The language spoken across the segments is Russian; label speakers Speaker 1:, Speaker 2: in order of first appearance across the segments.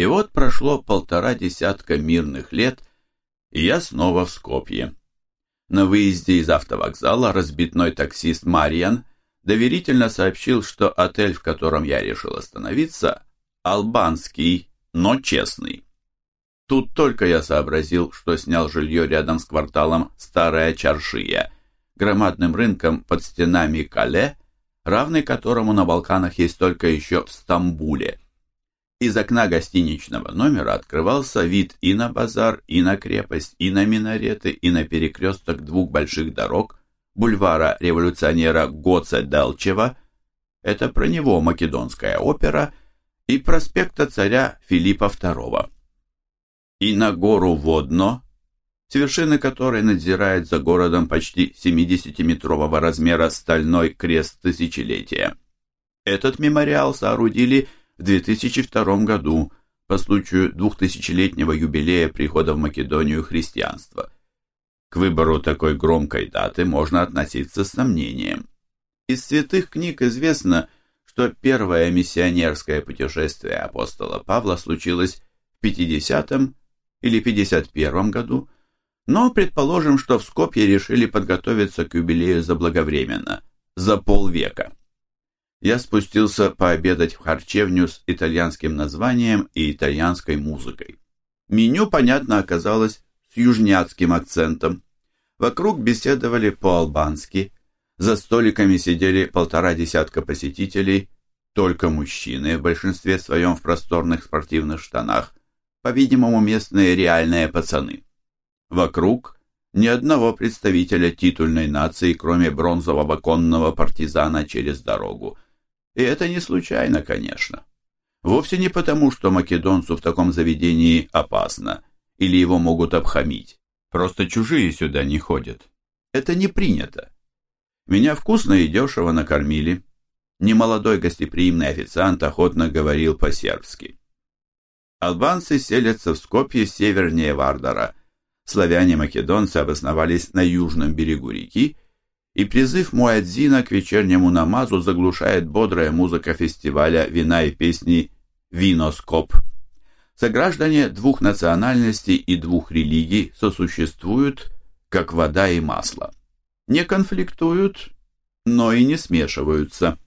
Speaker 1: И вот прошло полтора десятка мирных лет, и я снова в Скопье. На выезде из автовокзала разбитной таксист Мариан доверительно сообщил, что отель, в котором я решил остановиться, албанский, но честный. Тут только я сообразил, что снял жилье рядом с кварталом Старая Чаршия, громадным рынком под стенами Кале, равный которому на Балканах есть только еще в Стамбуле. Из окна гостиничного номера открывался вид и на базар, и на крепость, и на минареты, и на перекресток двух больших дорог, бульвара революционера Гоца Делчева, это про него македонская опера, и проспекта царя Филиппа II. И на гору Водно, с вершины которой надзирает за городом почти 70-метрового размера стальной крест тысячелетия. Этот мемориал соорудили – 2002 году по случаю двухтысячелетнего юбилея прихода в Македонию христианства. К выбору такой громкой даты можно относиться с сомнением. Из святых книг известно, что первое миссионерское путешествие апостола Павла случилось в 50 или 51 году, но предположим, что в Скопье решили подготовиться к юбилею заблаговременно, за полвека я спустился пообедать в харчевню с итальянским названием и итальянской музыкой. Меню, понятно, оказалось с южняцким акцентом. Вокруг беседовали по-албански. За столиками сидели полтора десятка посетителей, только мужчины, в большинстве своем в просторных спортивных штанах, по-видимому, местные реальные пацаны. Вокруг ни одного представителя титульной нации, кроме бронзового конного партизана через дорогу – и это не случайно, конечно. Вовсе не потому, что македонцу в таком заведении опасно или его могут обхамить. Просто чужие сюда не ходят. Это не принято. Меня вкусно и дешево накормили. Немолодой гостеприимный официант охотно говорил по-сербски. Албанцы селятся в Скопье севернее Вардара. Славяне-македонцы обосновались на южном берегу реки и призыв Муэдзина к вечернему намазу заглушает бодрая музыка фестиваля вина и песни «Виноскоп». Сограждане двух национальностей и двух религий сосуществуют, как вода и масло. Не конфликтуют, но и не смешиваются.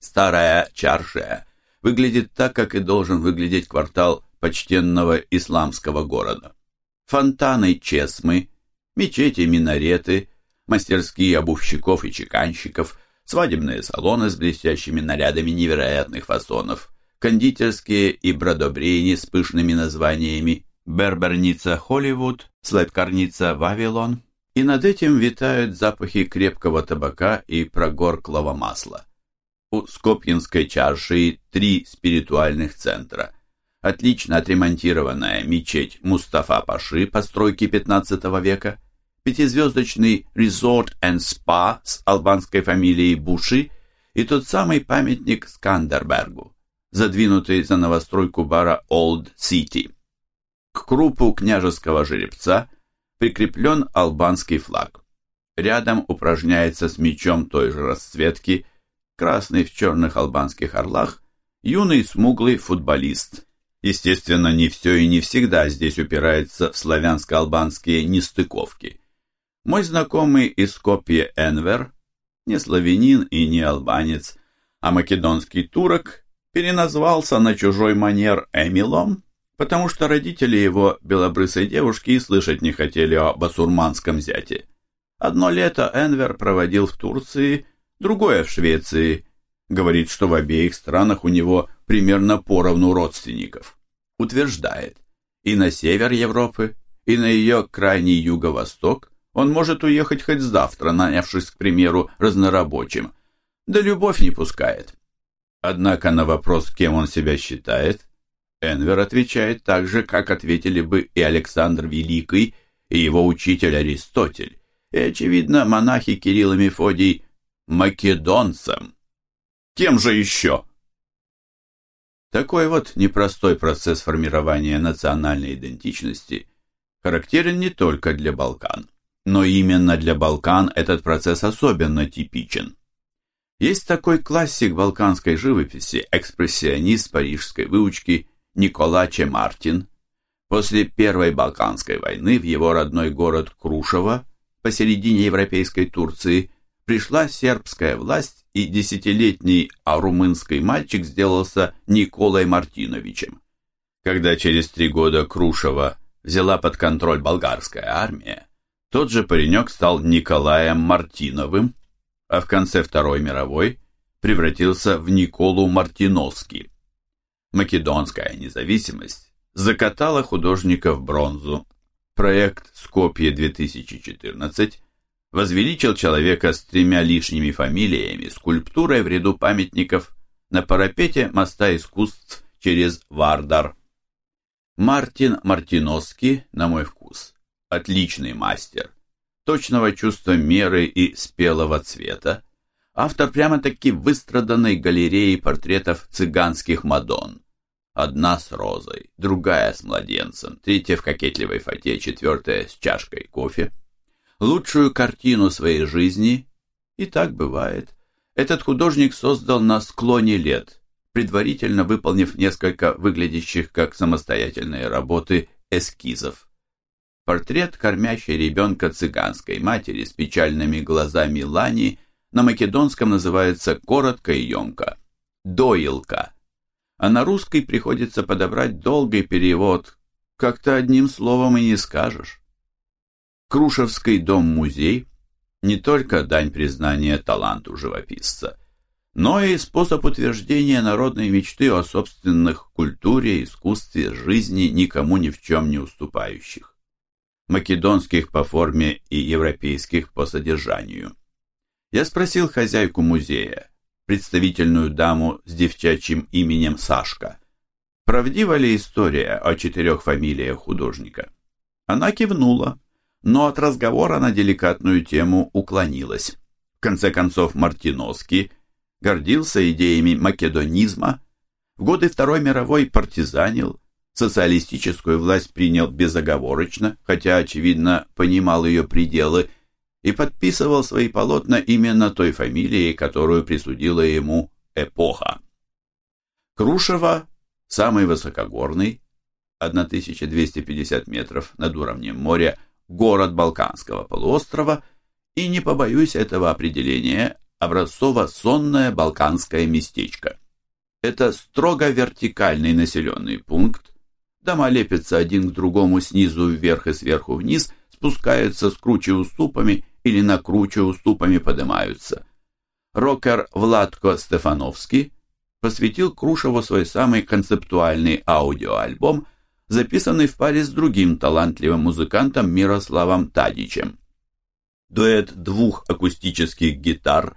Speaker 1: Старая Чаршия выглядит так, как и должен выглядеть квартал почтенного исламского города. Фонтаны Чесмы, мечети, минареты – мастерские обувщиков и чеканщиков, свадебные салоны с блестящими нарядами невероятных фасонов, кондитерские и бродобрейни с пышными названиями «Берберница Холливуд», «Сладкарница Вавилон», и над этим витают запахи крепкого табака и прогорклого масла. У Скопьинской чарши три спиритуальных центра. Отлично отремонтированная мечеть Мустафа Паши постройки XV века, пятизвездочный Resort and Spa с албанской фамилией Буши и тот самый памятник Скандербергу, задвинутый за новостройку бара Old City. К крупу княжеского жеребца прикреплен албанский флаг. Рядом упражняется с мечом той же расцветки, красный в черных албанских орлах, юный смуглый футболист. Естественно, не все и не всегда здесь упирается в славянско-албанские нестыковки – мой знакомый из Скопье Энвер, не славянин и не албанец, а македонский турок, переназвался на чужой манер Эмилом, потому что родители его, белобрысой девушки, и слышать не хотели о басурманском зяте. Одно лето Энвер проводил в Турции, другое в Швеции. Говорит, что в обеих странах у него примерно поровну родственников. Утверждает, и на север Европы, и на ее крайний юго-восток он может уехать хоть завтра, нанявшись, к примеру, разнорабочим. Да любовь не пускает. Однако на вопрос, кем он себя считает, Энвер отвечает так же, как ответили бы и Александр Великий, и его учитель Аристотель, и, очевидно, монахи Кирилл и Мефодий македонцем. Кем же еще? Такой вот непростой процесс формирования национальной идентичности характерен не только для Балкан. Но именно для Балкан этот процесс особенно типичен. Есть такой классик балканской живописи, экспрессионист парижской выучки Николаче Мартин. После Первой Балканской войны в его родной город Крушево, посередине европейской Турции, пришла сербская власть, и десятилетний арумынский мальчик сделался Николой Мартиновичем. Когда через три года Крушева взяла под контроль болгарская армия, тот же паренек стал Николаем Мартиновым, а в конце Второй мировой превратился в Николу Мартиновский. Македонская независимость закатала художника в бронзу. Проект «Скопье-2014» возвеличил человека с тремя лишними фамилиями скульптурой в ряду памятников на парапете моста искусств через Вардар. Мартин Мартиновский, на мой вкус, отличный мастер, точного чувства меры и спелого цвета, автор прямо-таки выстраданной галереи портретов цыганских мадон. Одна с розой, другая с младенцем, третья в кокетливой фате, четвертая с чашкой кофе – лучшую картину своей жизни, и так бывает, этот художник создал на склоне лет, предварительно выполнив несколько выглядящих как самостоятельные работы эскизов. Портрет кормящей ребенка цыганской матери с печальными глазами Лани на македонском называется коротко и емко «доилка», а на русский приходится подобрать долгий перевод, как-то одним словом и не скажешь. Крушевский дом-музей не только дань признания таланту живописца, но и способ утверждения народной мечты о собственных культуре, искусстве, жизни, никому ни в чем не уступающих. Македонских по форме и европейских по содержанию. Я спросил хозяйку музея, представительную даму с девчачьим именем Сашка, правдива ли история о четырех фамилиях художника. Она кивнула но от разговора на деликатную тему уклонилась. В конце концов, Мартиновский гордился идеями македонизма, в годы Второй мировой партизанил, социалистическую власть принял безоговорочно, хотя, очевидно, понимал ее пределы, и подписывал свои полотна именно той фамилией, которую присудила ему эпоха. Крушева, самый высокогорный, 1250 метров над уровнем моря, город Балканского полуострова, и не побоюсь этого определения, образцово-сонное балканское местечко. Это строго вертикальный населенный пункт, дома лепятся один к другому снизу вверх и сверху вниз, спускаются с круче уступами или на круче уступами поднимаются. Рокер Владко Стефановский посвятил Крушеву свой самый концептуальный аудиоальбом – записанный в паре с другим талантливым музыкантом Мирославом Тадичем. Дуэт двух акустических гитар,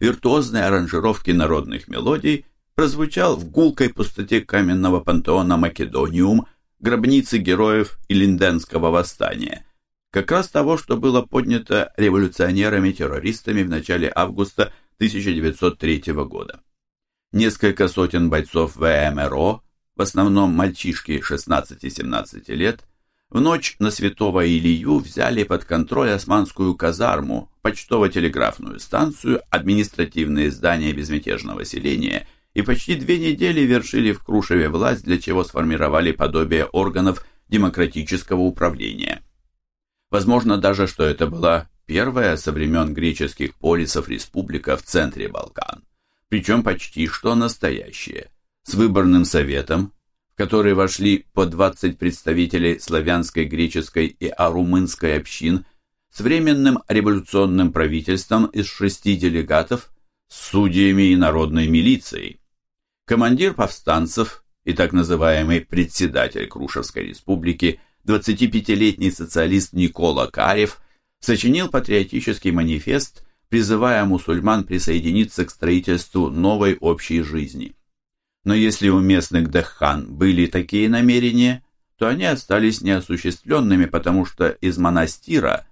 Speaker 1: виртуозной аранжировки народных мелодий прозвучал в гулкой пустоте каменного пантеона Македониум, гробницы героев Илинденского восстания, как раз того, что было поднято революционерами-террористами в начале августа 1903 года. Несколько сотен бойцов ВМРО в основном мальчишки 16-17 лет, в ночь на Святого Илью взяли под контроль османскую казарму, почтово-телеграфную станцию, административные здания безмятежного селения и почти две недели вершили в Крушеве власть, для чего сформировали подобие органов демократического управления. Возможно даже, что это была первая со времен греческих полисов республика в центре Балкан, причем почти что настоящая – с выборным советом, в который вошли по 20 представителей славянской, греческой и арумынской общин, с временным революционным правительством из шести делегатов, с судьями и народной милицией. Командир повстанцев и так называемый председатель Крушевской республики, 25-летний социалист Никола Карев, сочинил патриотический манифест, призывая мусульман присоединиться к строительству новой общей жизни. Но если у местных Даххан были такие намерения, то они остались неосуществленными, потому что из монастира,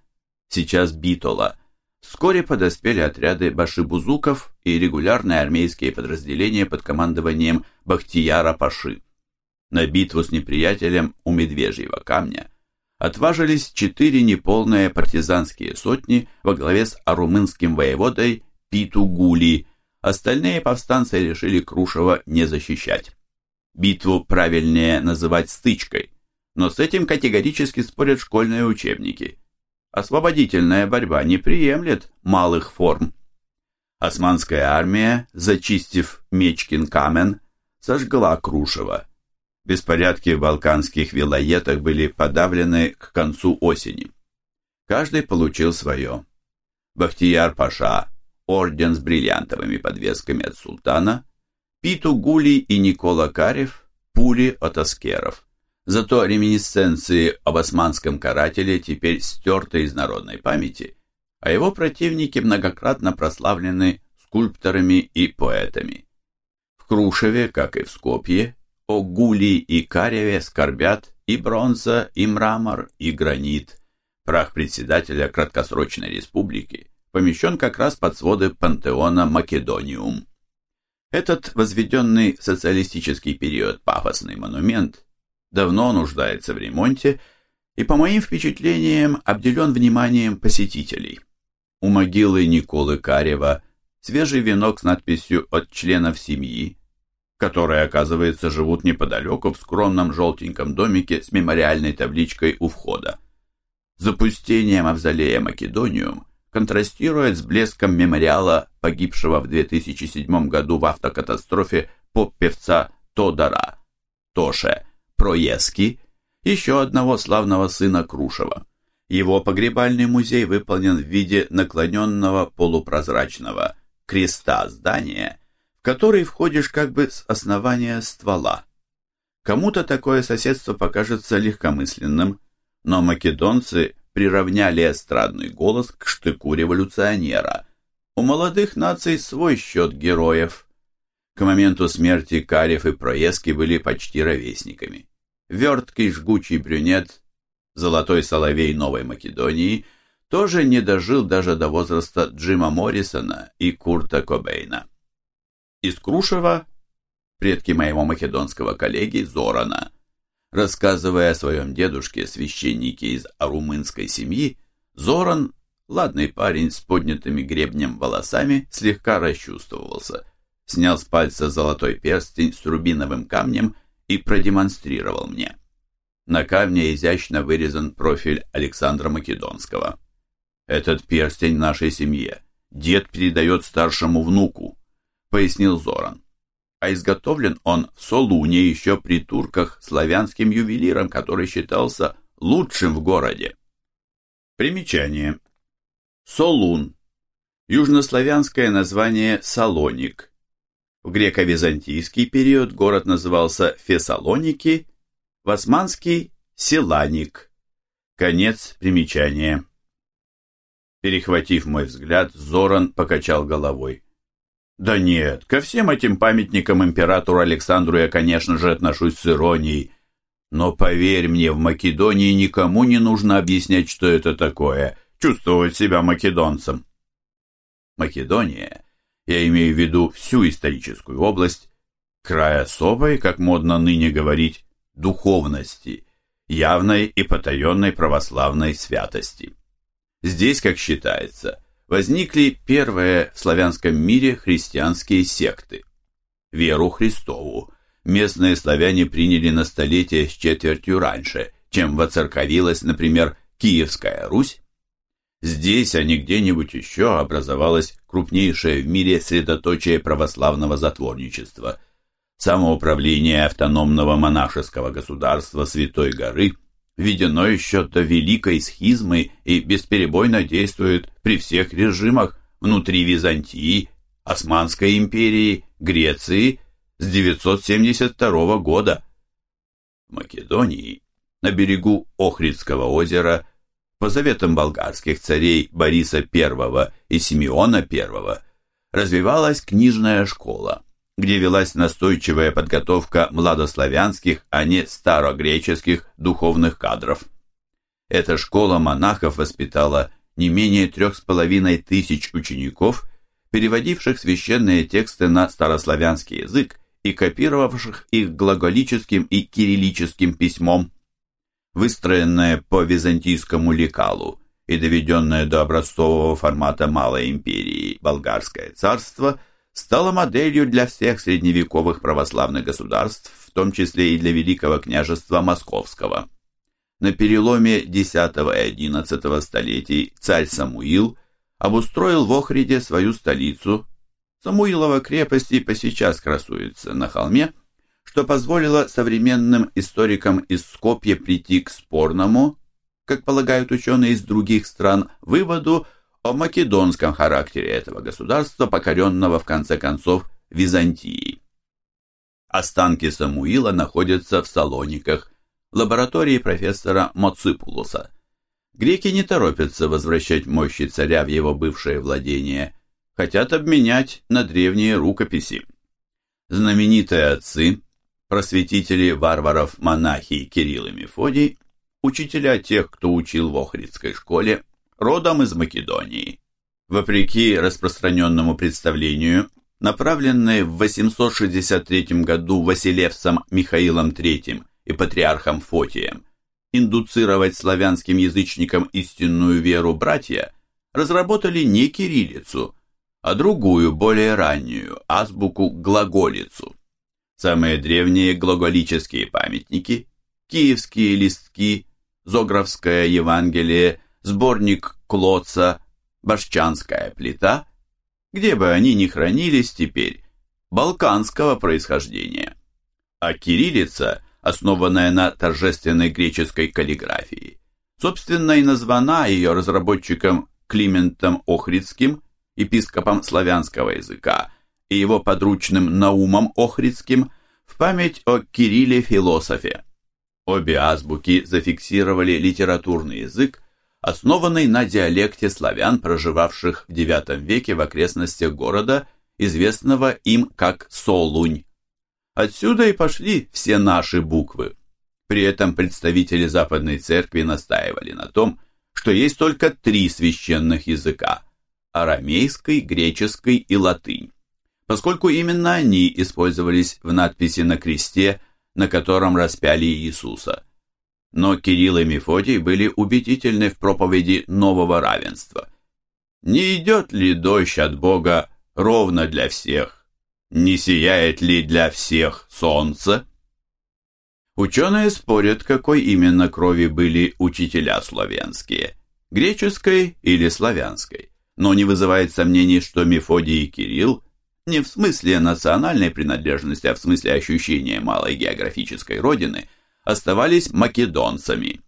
Speaker 1: сейчас Битола, вскоре подоспели отряды башибузуков и регулярные армейские подразделения под командованием Бахтияра Паши. На битву с неприятелем у Медвежьего камня отважились четыре неполные партизанские сотни во главе с арумынским воеводой Питу Гули – Остальные повстанцы решили Крушева не защищать. Битву правильнее называть стычкой, но с этим категорически спорят школьные учебники. Освободительная борьба не приемлет малых форм. Османская армия, зачистив Мечкин-Камен, сожгла Крушево. Беспорядки в балканских вилоетах были подавлены к концу осени. Каждый получил свое. Бахтияр-Паша – орден с бриллиантовыми подвесками от султана, Питу Гули и Никола Карев – пули от аскеров. Зато реминисценции об османском карателе теперь стерты из народной памяти, а его противники многократно прославлены скульпторами и поэтами. В Крушеве, как и в Скопье, о Гули и Кареве скорбят и бронза, и мрамор, и гранит. Прах председателя краткосрочной республики помещен как раз под своды пантеона Македониум. Этот возведенный в социалистический период пафосный монумент давно нуждается в ремонте и, по моим впечатлениям, обделен вниманием посетителей. У могилы Николы Карева свежий венок с надписью «От членов семьи», которые, оказывается, живут неподалеку в скромном желтеньком домике с мемориальной табличкой у входа. Запустение мавзолея Македониум контрастирует с блеском мемориала погибшего в 2007 году в автокатастрофе поп-певца Тодора, Тоше, Проески, еще одного славного сына Крушева. Его погребальный музей выполнен в виде наклоненного полупрозрачного креста здания, в который входишь как бы с основания ствола. Кому-то такое соседство покажется легкомысленным, но македонцы приравняли эстрадный голос к штыку революционера. У молодых наций свой счет героев. К моменту смерти Карев и Проески были почти ровесниками. Верткий жгучий брюнет золотой соловей Новой Македонии, тоже не дожил даже до возраста Джима Моррисона и Курта Кобейна. Из Крушева, предки моего македонского коллеги Зорана, рассказывая о своем дедушке, священнике из арумынской семьи, Зоран, ладный парень с поднятыми гребнем волосами, слегка расчувствовался, снял с пальца золотой перстень с рубиновым камнем и продемонстрировал мне. На камне изящно вырезан профиль Александра Македонского. «Этот перстень нашей семье. Дед передает старшему внуку», — пояснил Зоран. А изготовлен он в Солуне еще при турках славянским ювелиром, который считался лучшим в городе. Примечание. Солун. Южнославянское название Салоник. В греко-византийский период город назывался Фессалоники в османский «селаник». Конец примечания. Перехватив мой взгляд, Зоран покачал головой. «Да нет, ко всем этим памятникам императору Александру я, конечно же, отношусь с иронией. Но поверь мне, в Македонии никому не нужно объяснять, что это такое, чувствовать себя македонцем». Македония, я имею в виду всю историческую область, край особой, как модно ныне говорить, духовности, явной и потаенной православной святости. Здесь, как считается, возникли первые в славянском мире христианские секты. Веру Христову местные славяне приняли на столетие с четвертью раньше, чем воцерковилась, например, Киевская Русь. Здесь, а не где-нибудь еще, образовалось крупнейшее в мире средоточие православного затворничества – Самоуправление автономного монашеского государства Святой Горы введено еще до Великой Схизмы и бесперебойно действует при всех режимах внутри Византии, Османской империи, Греции с 972 года. В Македонии, на берегу Охридского озера, по заветам болгарских царей Бориса I и Симеона I, развивалась книжная школа где велась настойчивая подготовка младославянских, а не старогреческих духовных кадров. Эта школа монахов воспитала не менее трех с половиной тысяч учеников, переводивших священные тексты на старославянский язык и копировавших их глаголическим и кириллическим письмом. Выстроенное по византийскому лекалу и доведенное до образцового формата Малой империи Болгарское царство – стала моделью для всех средневековых православных государств, в том числе и для Великого княжества Московского. На переломе X и XI столетий царь Самуил обустроил в Охриде свою столицу. Самуилова крепость и посейчас красуется на холме, что позволило современным историкам из Скопья прийти к спорному, как полагают ученые из других стран, выводу о македонском характере этого государства, покоренного в конце концов Византией. Останки Самуила находятся в Салониках, лаборатории профессора Моципулуса. Греки не торопятся возвращать мощи царя в его бывшее владение, хотят обменять на древние рукописи. Знаменитые отцы, просветители варваров монахи Кирилл и Мефодий, учителя тех, кто учил в Охридской школе, родом из Македонии. Вопреки распространенному представлению, направленные в 863 году Василевсом Михаилом III и патриархом Фотием индуцировать славянским язычникам истинную веру братья, разработали не кириллицу, а другую, более раннюю, азбуку глаголицу. Самые древние глаголические памятники, киевские листки, Зографское Евангелие, сборник Клоца, Башчанская плита, где бы они ни хранились теперь, балканского происхождения. А кириллица, основанная на торжественной греческой каллиграфии, собственно и названа ее разработчиком Климентом Охридским, епископом славянского языка, и его подручным Наумом Охридским в память о Кирилле-философе. Обе азбуки зафиксировали литературный язык, основанный на диалекте славян, проживавших в IX веке в окрестностях города, известного им как Солунь. Отсюда и пошли все наши буквы. При этом представители Западной Церкви настаивали на том, что есть только три священных языка – арамейский, греческий и латынь, поскольку именно они использовались в надписи на кресте, на котором распяли Иисуса – но Кирилл и Мефодий были убедительны в проповеди нового равенства. Не идет ли дождь от Бога ровно для всех? Не сияет ли для всех солнце? Ученые спорят, какой именно крови были учителя славянские, греческой или славянской, но не вызывает сомнений, что Мефодий и Кирилл не в смысле национальной принадлежности, а в смысле ощущения малой географической родины – оставались македонцами.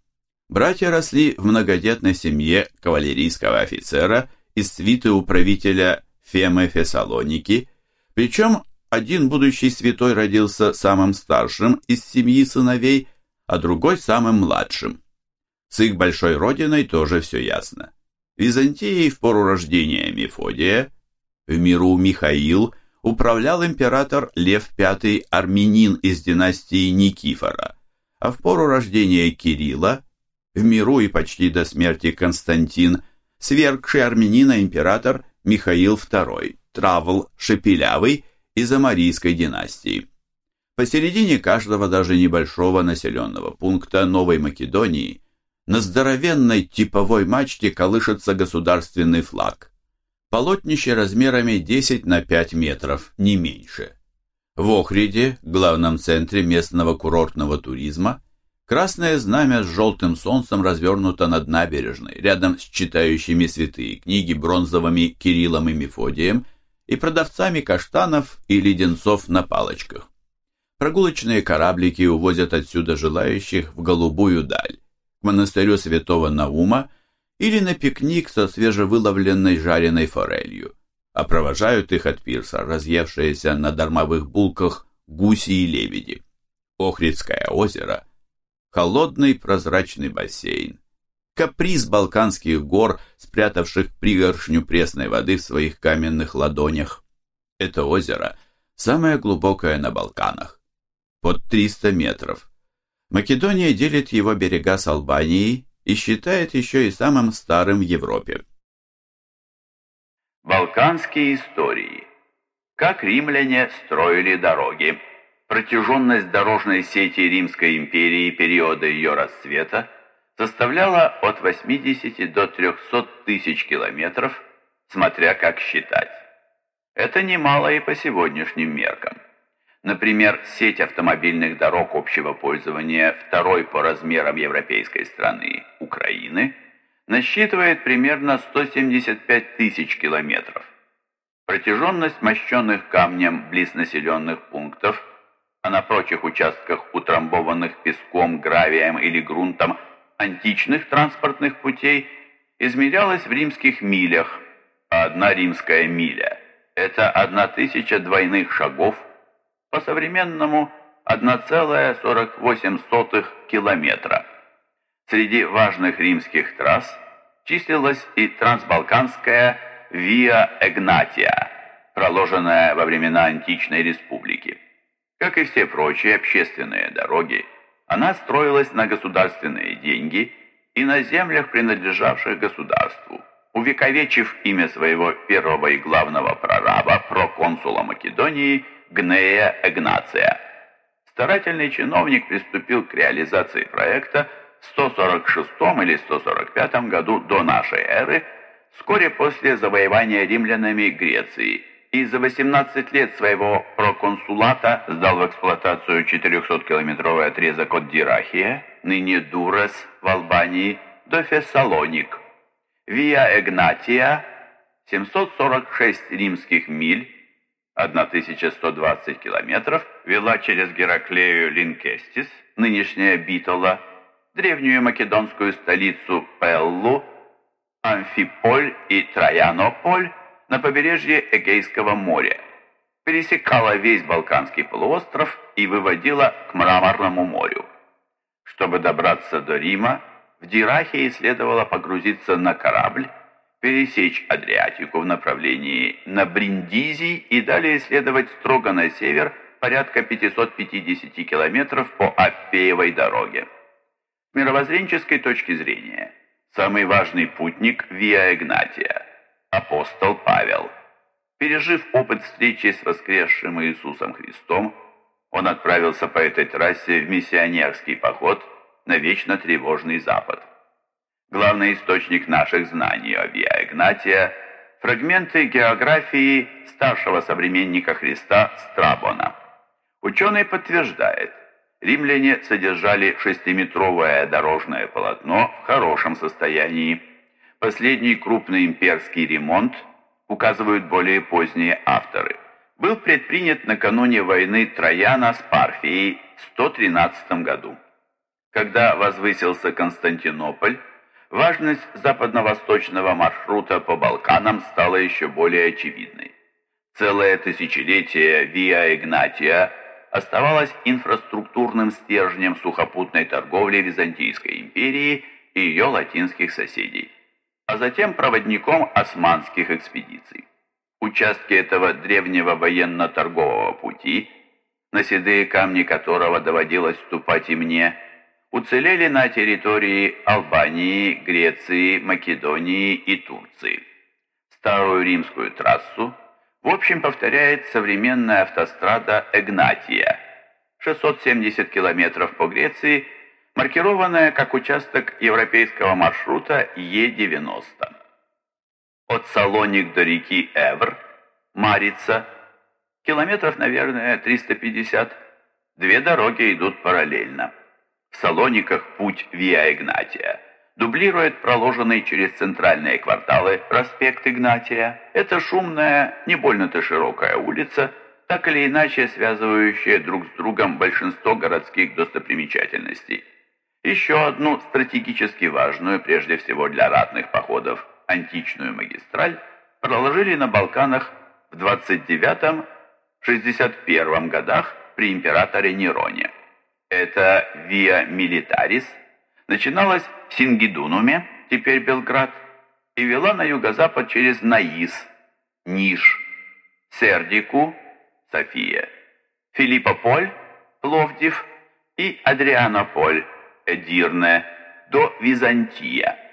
Speaker 1: Братья росли в многодетной семье кавалерийского офицера из свиты управителя Фемы Фессалоники, причем один будущий святой родился самым старшим из семьи сыновей, а другой самым младшим. С их большой родиной тоже все ясно. Византией в пору рождения Мефодия, в миру Михаил, управлял император Лев V Армянин из династии Никифора а в пору рождения Кирилла, в миру и почти до смерти Константин, свергший армянина император Михаил II, Травл Шепелявый из Амарийской династии. Посередине каждого даже небольшого населенного пункта Новой Македонии на здоровенной типовой мачте колышется государственный флаг. Полотнище размерами 10 на 5 метров, не меньше. В Охриде, главном центре местного курортного туризма, красное знамя с желтым солнцем развернуто над набережной, рядом с читающими святые книги бронзовыми Кириллом и Мефодием и продавцами каштанов и леденцов на палочках. Прогулочные кораблики увозят отсюда желающих в голубую даль, к монастырю святого Наума или на пикник со свежевыловленной жареной форелью а провожают их от пирса разъевшиеся на дармовых булках гуси и лебеди. Охридское озеро, холодный прозрачный бассейн, каприз Балканских гор, спрятавших пригоршню пресной воды в своих каменных ладонях. Это озеро самое глубокое на Балканах, под 300 метров. Македония делит его берега с Албанией и считает еще и самым старым в Европе.
Speaker 2: Балканские истории. Как римляне строили дороги. Протяженность дорожной сети Римской империи периода ее расцвета составляла от 80 до 300 тысяч километров, смотря как считать. Это немало и по сегодняшним меркам. Например, сеть автомобильных дорог общего пользования второй по размерам европейской страны Украины насчитывает примерно 175 тысяч километров. Протяженность мощенных камнем близ населенных пунктов, а на прочих участках утрамбованных песком, гравием или грунтом античных транспортных путей измерялась в римских милях, а одна римская миля – это одна тысяча двойных шагов – по-современному 1,48 километра. Среди важных римских трасс числилась и трансбалканская Виа Эгнатия, проложенная во времена античной республики. Как и все прочие общественные дороги, она строилась на государственные деньги и на землях, принадлежавших государству. Увековечив имя своего первого и главного прораба, проконсула Македонии – Гнея Эгнация. Старательный чиновник приступил к реализации проекта 146 или 145 году до нашей эры, вскоре после завоевания римлянами Греции, и за 18 лет своего проконсулата сдал в эксплуатацию 400-километровый отрезок от Дирахия, ныне Дурес в Албании, до Фессалоник. Виа Эгнатия, 746 римских миль, 1120 километров, вела через Гераклею Линкестис, нынешняя Битола, древнюю македонскую столицу Пеллу, Амфиполь и Троянополь на побережье Эгейского моря, пересекала весь Балканский полуостров и выводила к Мраморному морю. Чтобы добраться до Рима, в Дирахии следовало погрузиться на корабль, пересечь Адриатику в направлении на Бриндизи и далее следовать строго на север порядка 550 километров по Аппеевой дороге. Мировоззренческой точки зрения, самый важный путник Виа Игнатия, апостол Павел. Пережив опыт встречи с воскресшим Иисусом Христом, он отправился по этой трассе в миссионерский поход на вечно тревожный Запад главный источник наших знаний о Виа Игнатия, фрагменты географии старшего современника Христа Страбона. Ученый подтверждает, римляне содержали шестиметровое дорожное полотно в хорошем состоянии. Последний крупный имперский ремонт, указывают более поздние авторы, был предпринят накануне войны Трояна с Парфией в 113 году. Когда возвысился Константинополь, важность западно-восточного маршрута по Балканам стала еще более очевидной. Целое тысячелетие Виа Игнатия оставалась инфраструктурным стержнем сухопутной торговли Византийской империи и ее латинских соседей, а затем проводником османских экспедиций. Участки этого древнего военно-торгового пути, на седые камни которого доводилось ступать и мне – уцелели на территории Албании, Греции, Македонии и Турции. Старую римскую трассу в общем повторяет современная автострада Эгнатия, 670 километров по Греции, маркированная как участок европейского маршрута Е90. От Салоник до реки Эвр, Марица, километров, наверное, 350, две дороги идут параллельно. В Салониках путь Виа Игнатия дублирует проложенный через центральные кварталы проспект Игнатия. Это шумная, не больно-то широкая улица, так или иначе связывающая друг с другом большинство городских достопримечательностей. Еще одну стратегически важную, прежде всего для ратных походов, античную магистраль проложили на Балканах в 29-61 годах при императоре Нероне. Эта Виа Милитарис начиналась в Сингидунуме, теперь Белград, и вела на юго-запад через Наис, Ниш, Сердику, София, Филиппополь, Пловдив и Адрианополь, Эдирне, до Византия.